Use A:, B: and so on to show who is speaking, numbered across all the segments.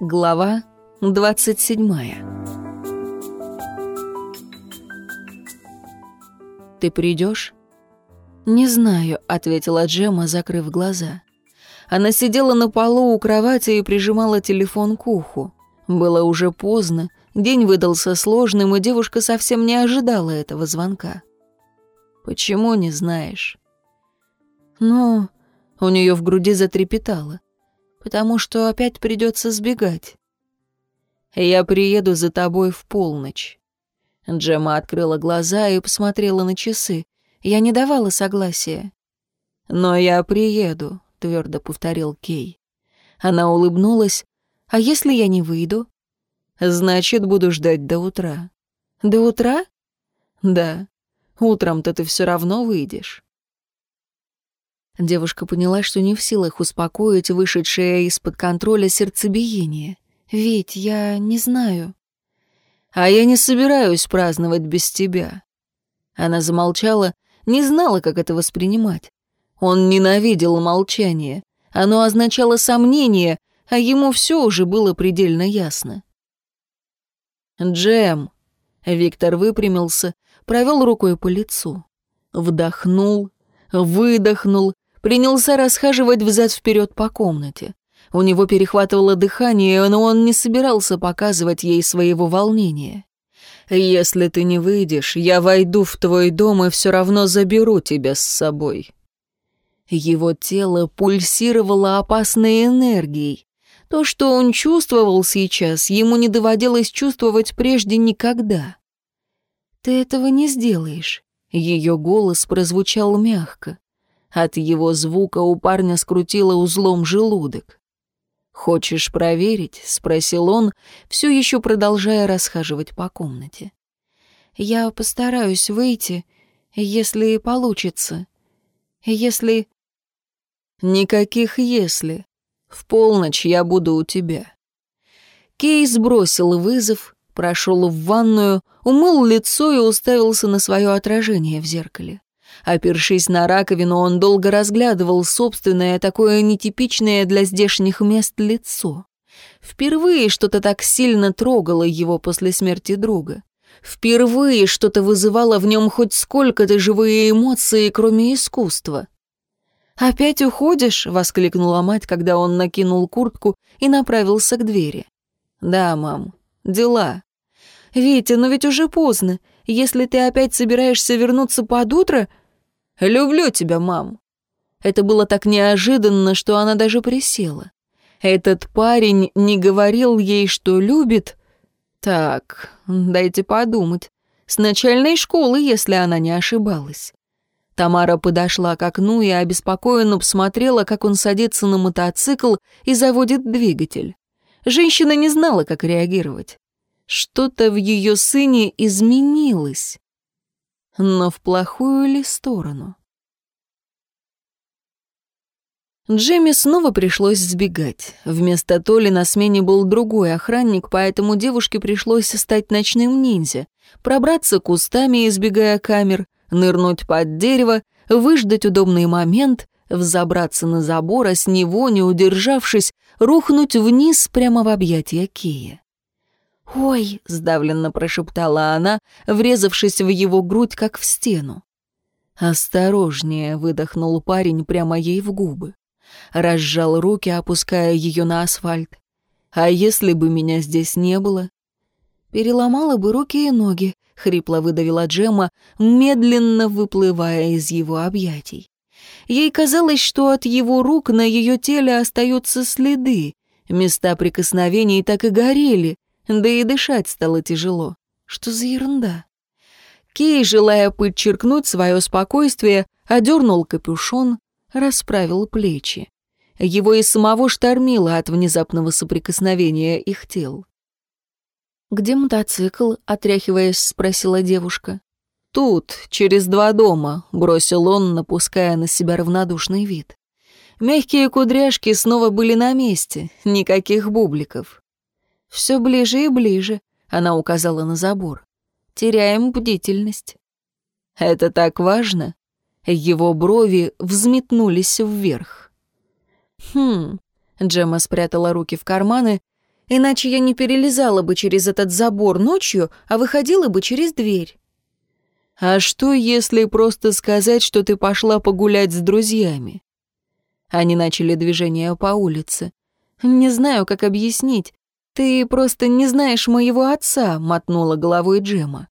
A: Глава двадцать седьмая. «Ты придешь?» «Не знаю», — ответила Джема, закрыв глаза. Она сидела на полу у кровати и прижимала телефон к уху. Было уже поздно, день выдался сложным, и девушка совсем не ожидала этого звонка. «Почему не знаешь?» «Ну...» — у нее в груди затрепетало. «Потому что опять придется сбегать». «Я приеду за тобой в полночь». Джема открыла глаза и посмотрела на часы. Я не давала согласия. «Но я приеду», — твердо повторил Кей. Она улыбнулась. «А если я не выйду?» «Значит, буду ждать до утра». «До утра?» «Да. Утром-то ты все равно выйдешь». Девушка поняла, что не в силах успокоить вышедшее из-под контроля сердцебиение. «Ведь я не знаю». «А я не собираюсь праздновать без тебя». Она замолчала, не знала, как это воспринимать. Он ненавидел молчание. Оно означало сомнение, а ему все уже было предельно ясно. «Джем!» Виктор выпрямился, провел рукой по лицу. Вдохнул, выдохнул, принялся расхаживать взад-вперед по комнате. У него перехватывало дыхание, но он не собирался показывать ей своего волнения. «Если ты не выйдешь, я войду в твой дом и все равно заберу тебя с собой». Его тело пульсировало опасной энергией. То, что он чувствовал сейчас, ему не доводилось чувствовать прежде никогда. «Ты этого не сделаешь», — ее голос прозвучал мягко. От его звука у парня скрутило узлом желудок. «Хочешь проверить?» — спросил он, все еще продолжая расхаживать по комнате. «Я постараюсь выйти, если получится. Если...» «Никаких «если». В полночь я буду у тебя». Кейс бросил вызов, прошел в ванную, умыл лицо и уставился на свое отражение в зеркале. Опершись на раковину, он долго разглядывал собственное, такое нетипичное для здешних мест лицо. Впервые что-то так сильно трогало его после смерти друга. Впервые что-то вызывало в нем хоть сколько-то живые эмоции, кроме искусства. «Опять уходишь?» — воскликнула мать, когда он накинул куртку и направился к двери. «Да, мам. Дела». «Витя, но ведь уже поздно. Если ты опять собираешься вернуться под утро...» «Люблю тебя, мам». Это было так неожиданно, что она даже присела. Этот парень не говорил ей, что любит. Так, дайте подумать. С начальной школы, если она не ошибалась. Тамара подошла к окну и обеспокоенно посмотрела, как он садится на мотоцикл и заводит двигатель. Женщина не знала, как реагировать. Что-то в ее сыне изменилось. Но в плохую ли сторону? Джемми снова пришлось сбегать. Вместо Толи на смене был другой охранник, поэтому девушке пришлось стать ночным ниндзя, пробраться кустами, избегая камер, нырнуть под дерево, выждать удобный момент, взобраться на забор, а с него, не удержавшись, рухнуть вниз прямо в объятия Кия. «Ой!» — сдавленно прошептала она, врезавшись в его грудь, как в стену. «Осторожнее!» — выдохнул парень прямо ей в губы. Разжал руки, опуская ее на асфальт. «А если бы меня здесь не было?» Переломала бы руки и ноги, — хрипло выдавила Джема, медленно выплывая из его объятий. Ей казалось, что от его рук на ее теле остаются следы. Места прикосновений так и горели, да и дышать стало тяжело. Что за ерунда? Кей, желая подчеркнуть свое спокойствие, одернул капюшон, расправил плечи. Его и самого штормило от внезапного соприкосновения их тел. «Где мотоцикл?» — отряхиваясь, спросила девушка. «Тут, через два дома», — бросил он, напуская на себя равнодушный вид. Мягкие кудряшки снова были на месте, никаких бубликов. «Все ближе и ближе», — она указала на забор. «Теряем бдительность». «Это так важно?» Его брови взметнулись вверх. «Хм...» — Джема спрятала руки в карманы. «Иначе я не перелезала бы через этот забор ночью, а выходила бы через дверь».
B: «А что, если просто сказать, что ты пошла погулять с друзьями?» Они начали движение по улице.
A: «Не знаю, как объяснить. Ты просто не знаешь моего отца», — мотнула головой Джема.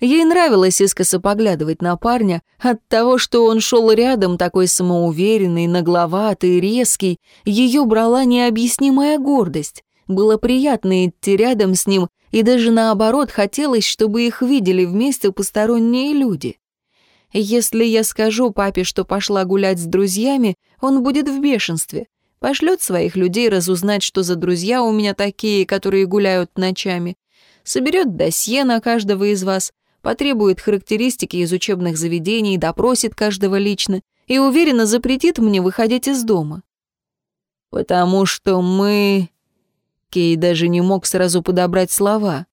A: Ей нравилось искоса поглядывать на парня от того, что он шел рядом, такой самоуверенный, нагловатый, резкий. Ее брала необъяснимая гордость. Было приятно идти рядом с ним, и даже наоборот хотелось, чтобы их видели вместе посторонние люди. Если я скажу папе, что пошла гулять с друзьями, он будет в бешенстве. Пошлет своих людей разузнать, что за друзья у меня такие, которые гуляют ночами. Соберет досье на каждого из вас, потребует характеристики из учебных заведений, допросит каждого лично и уверенно запретит мне выходить из дома.
B: Потому что мы... Кей даже не мог сразу подобрать слова.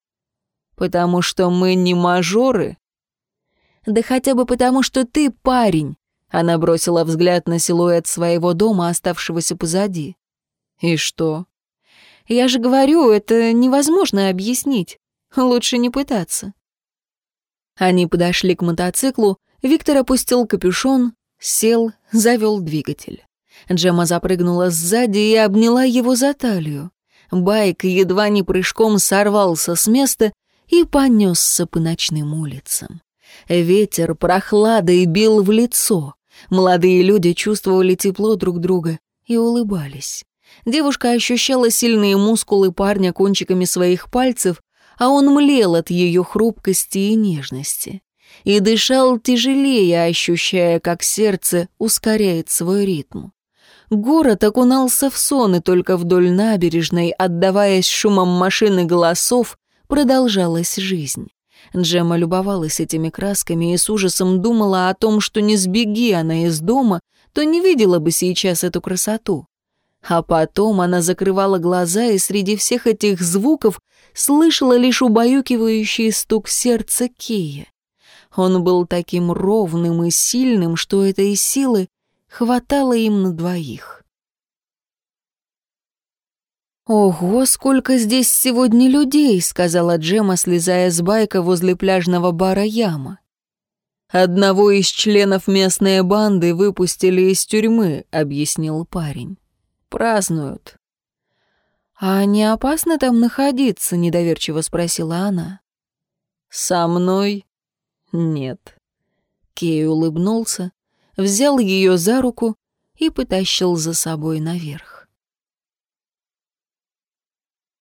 B: Потому что мы не мажоры.
A: Да хотя бы потому, что ты парень. Она бросила взгляд на силуэт своего дома, оставшегося позади.
B: И что?
A: Я же говорю, это невозможно объяснить. Лучше не пытаться. Они подошли к мотоциклу, Виктор опустил капюшон, сел, завел двигатель. Джема запрыгнула сзади и обняла его за талию. Байк едва не прыжком сорвался с места и понесся по ночным улицам. Ветер прохладой бил в лицо. Молодые люди чувствовали тепло друг друга и улыбались. Девушка ощущала сильные мускулы парня кончиками своих пальцев, а он млел от ее хрупкости и нежности. И дышал тяжелее, ощущая, как сердце ускоряет свой ритм. Город окунался в сон, и только вдоль набережной, отдаваясь шумом машин и голосов, продолжалась жизнь. Джема любовалась этими красками и с ужасом думала о том, что не сбеги она из дома, то не видела бы сейчас эту красоту. А потом она закрывала глаза и среди всех этих звуков слышала лишь убаюкивающий стук сердца Кия. Он был таким ровным и сильным, что этой силы хватало им на двоих. «Ого, сколько здесь сегодня людей!» — сказала Джема, слезая с байка возле пляжного бара Яма.
B: «Одного из членов местной банды выпустили из тюрьмы», — объяснил парень празднуют».
A: «А не опасно там находиться?» — недоверчиво спросила она.
B: «Со мной? Нет».
A: Кей улыбнулся, взял ее за руку и потащил за собой наверх.